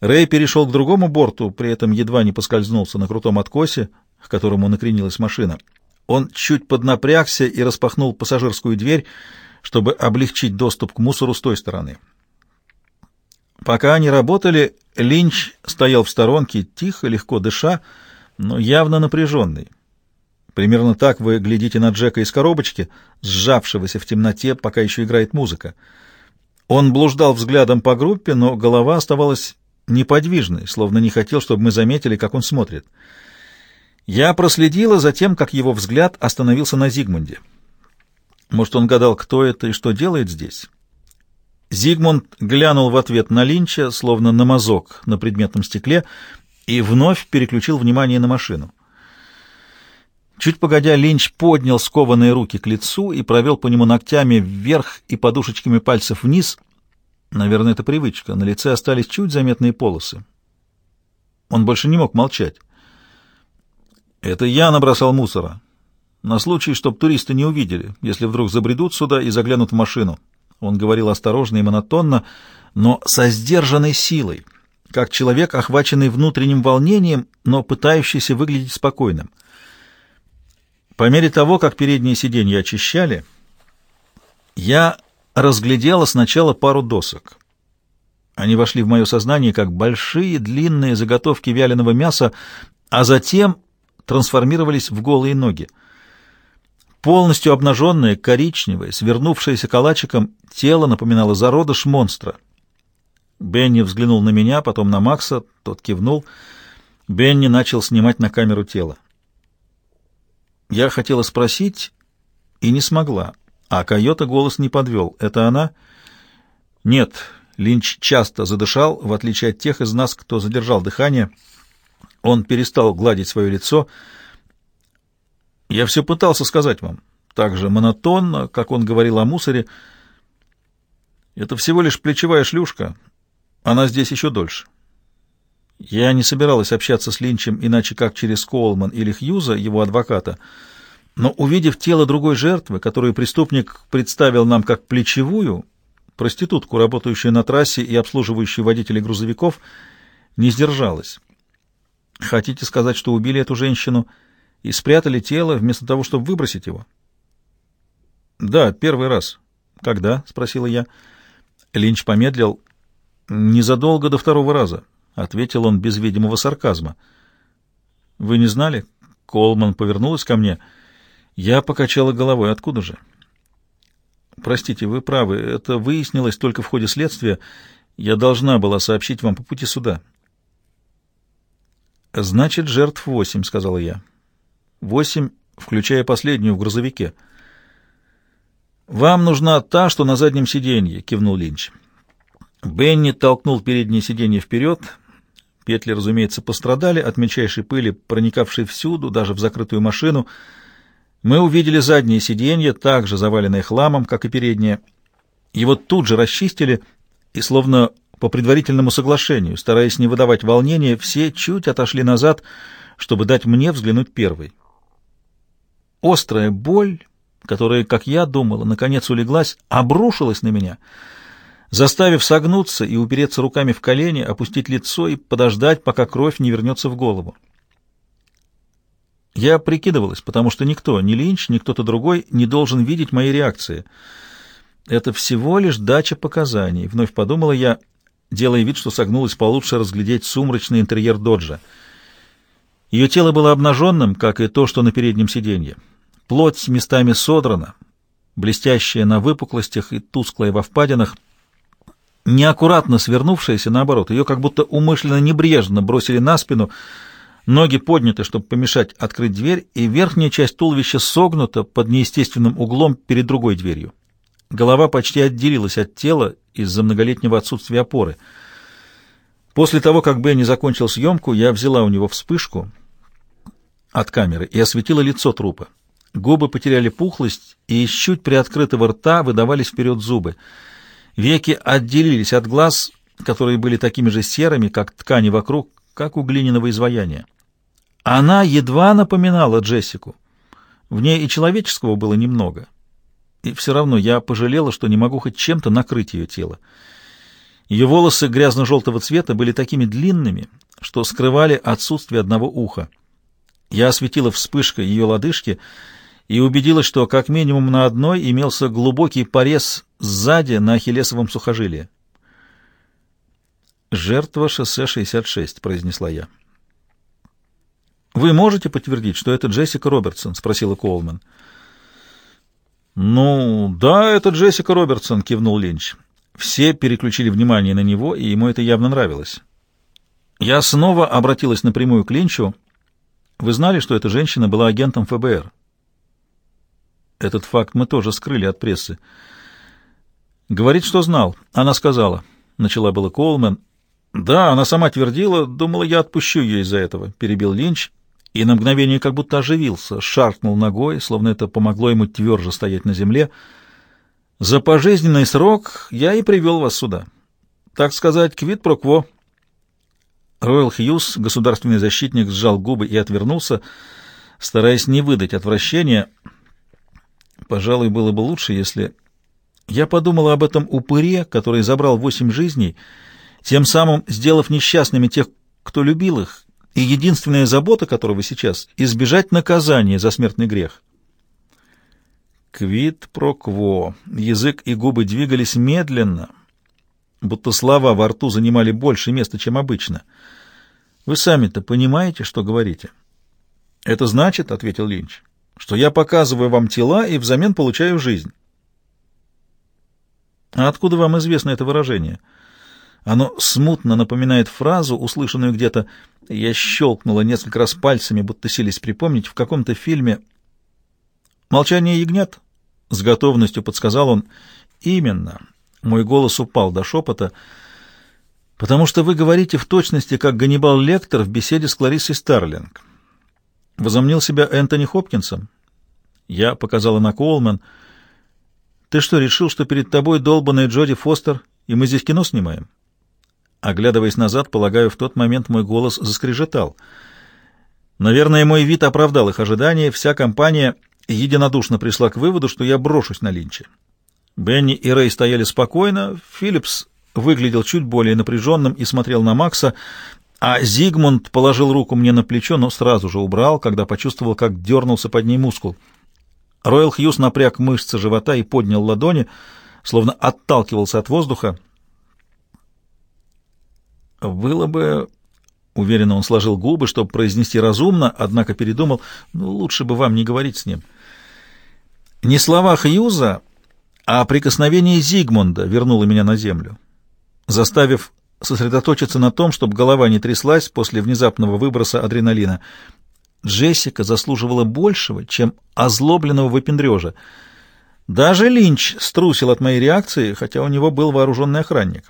Рэй перешел к другому борту, при этом едва не поскользнулся на крутом откосе, к которому накренилась машина. Он чуть поднапрягся и распахнул пассажирскую дверь, чтобы облегчить доступ к мусору с той стороны. Пока они работали, Линч стоял в сторонке, тихо, легко дыша, но явно напряженный. Примерно так вы глядите на Джека из коробочки, сжавшегося в темноте, пока еще играет музыка. Он блуждал взглядом по группе, но голова оставалась неподвижной, словно не хотел, чтобы мы заметили, как он смотрит. Я проследила за тем, как его взгляд остановился на Зигмунде. Может, он гадал, кто это и что делает здесь? Зигмунд глянул в ответ на Линча, словно на мазок на предметном стекле, и вновь переключил внимание на машину. Чуть погодя, Линч поднял скованные руки к лицу и провел по нему ногтями вверх и подушечками пальцев вниз. Наверное, это привычка. На лице остались чуть заметные полосы. Он больше не мог молчать. «Это я набросал мусора. На случай, чтобы туристы не увидели, если вдруг забредут сюда и заглянут в машину». Он говорил осторожно и монотонно, но со сдержанной силой, как человек, охваченный внутренним волнением, но пытающийся выглядеть спокойным. По мере того, как передние сиденья очищали, я разглядела сначала пару досок. Они вошли в мое сознание как большие длинные заготовки вяленого мяса, а затем трансформировались в голые ноги. Полностью обнаженное, коричневое, свернувшееся калачиком, тело напоминало зародыш монстра. Бенни взглянул на меня, потом на Макса, тот кивнул. Бенни начал снимать на камеру тело. Я хотела спросить и не смогла, а Койота голос не подвел. «Это она?» «Нет». Линч часто задышал, в отличие от тех из нас, кто задержал дыхание. Он перестал гладить свое лицо, — я все пытался сказать вам, так же монотонно, как он говорил о мусоре. Это всего лишь плечевая шлюшка. Она здесь еще дольше. Я не собиралась общаться с Линчем иначе как через Колман или Хьюза, его адвоката, но, увидев тело другой жертвы, которую преступник представил нам как плечевую, проститутку, работающую на трассе и обслуживающую водителей грузовиков, не сдержалась. Хотите сказать, что убили эту женщину — и спрятали тело вместо того, чтобы выбросить его? — Да, первый раз. — Когда? — спросила я. Линч помедлил. — Незадолго до второго раза, — ответил он без видимого сарказма. — Вы не знали? Колман повернулась ко мне. Я покачала головой. Откуда же? — Простите, вы правы. Это выяснилось только в ходе следствия. Я должна была сообщить вам по пути сюда. — Значит, жертв восемь, — сказала я. Восемь, включая последнюю в грузовике. «Вам нужна та, что на заднем сиденье», — кивнул Линч. Бенни толкнул переднее сиденье вперед. Петли, разумеется, пострадали от мельчайшей пыли, проникавшей всюду, даже в закрытую машину. Мы увидели заднее сиденье, также заваленное хламом, как и переднее. Его тут же расчистили, и, словно по предварительному соглашению, стараясь не выдавать волнения, все чуть отошли назад, чтобы дать мне взглянуть первой. Острая боль, которая, как я думала, наконец улеглась, обрушилась на меня, заставив согнуться и упереться руками в колени, опустить лицо и подождать, пока кровь не вернется в голову. Я прикидывалась, потому что никто, ни Линч, ни кто-то другой, не должен видеть мои реакции. Это всего лишь дача показаний, вновь подумала я, делая вид, что согнулась получше разглядеть сумрачный интерьер доджа. Ее тело было обнаженным, как и то, что на переднем сиденье. Плоть местами содрана, блестящая на выпуклостях и тусклая во впадинах, неаккуратно свернувшаяся, наоборот, ее как будто умышленно небрежно бросили на спину, ноги подняты, чтобы помешать открыть дверь, и верхняя часть туловища согнута под неестественным углом перед другой дверью. Голова почти отделилась от тела из-за многолетнего отсутствия опоры. После того, как Бенни закончил съемку, я взяла у него вспышку от камеры и осветила лицо трупа. Губы потеряли пухлость, и из чуть приоткрытого рта выдавались вперед зубы. Веки отделились от глаз, которые были такими же серыми, как ткани вокруг, как у глиняного изваяния. Она едва напоминала Джессику. В ней и человеческого было немного. И все равно я пожалела, что не могу хоть чем-то накрыть ее тело. Ее волосы грязно-желтого цвета были такими длинными, что скрывали отсутствие одного уха. Я осветила вспышкой ее лодыжки и убедилась, что как минимум на одной имелся глубокий порез сзади на ахиллесовом сухожилии. «Жертва шоссе 66», — произнесла я. «Вы можете подтвердить, что это Джессика Робертсон?» — спросила Коулман. «Ну, да, это Джессика Робертсон», — кивнул Линч. Все переключили внимание на него, и ему это явно нравилось. Я снова обратилась напрямую к Линчу. «Вы знали, что эта женщина была агентом ФБР?» Этот факт мы тоже скрыли от прессы. «Говорит, что знал. Она сказала». Начала было Коулман. «Да, она сама твердила. Думала, я отпущу ее из-за этого», — перебил Линч и на мгновение как будто оживился, шаркнул ногой, словно это помогло ему тверже стоять на земле. «За пожизненный срок я и привел вас сюда. Так сказать, квит про кво». Ройл Хьюз, государственный защитник, сжал губы и отвернулся, стараясь не выдать отвращения. «Пожалуй, было бы лучше, если...» Я подумала об этом упыре, который забрал восемь жизней, тем самым сделав несчастными тех, кто любил их, и единственная забота которого сейчас — избежать наказания за смертный грех. Квит про кво. Язык и губы двигались медленно, будто слова во рту занимали больше места, чем обычно. Вы сами-то понимаете, что говорите? — Это значит, — ответил Линч, — что я показываю вам тела и взамен получаю жизнь. — А откуда вам известно это выражение? — оно смутно напоминает фразу, услышанную где-то. Я щелкнула несколько раз пальцами, будто сились припомнить, в каком-то фильме. «Молчание ягнят?» — с готовностью подсказал он. «Именно». Мой голос упал до шепота. «Потому что вы говорите в точности, как Ганнибал Лектор в беседе с Клариссой Старлинг». Возомнил себя Энтони Хопкинсом. Я показала на Коулман. «Ты что, решил, что перед тобой долбанная Джоди Фостер, и мы здесь кино снимаем?» Оглядываясь назад, полагаю, в тот момент мой голос заскрежетал. Наверное, мой вид оправдал их ожидания, вся компания единодушно пришла к выводу, что я брошусь на Линча. Бенни и Рэй стояли спокойно, Филлипс выглядел чуть более напряженным и смотрел на Макса, а Зигмунд положил руку мне на плечо, но сразу же убрал, когда почувствовал, как дернулся под ней мускул. Ройл Хьюз напряг мышцы живота и поднял ладони, словно отталкивался от воздуха. Было бы... Уверенно он сложил губы, чтобы произнести разумно, однако передумал, ну, лучше бы вам не говорить с ним. Не слова Хьюза, а прикосновение Зигмунда вернуло меня на землю, заставив сосредоточиться на том, чтобы голова не тряслась после внезапного выброса адреналина. Джессика заслуживала большего, чем озлобленного выпендрежа. Даже Линч струсил от моей реакции, хотя у него был вооруженный охранник.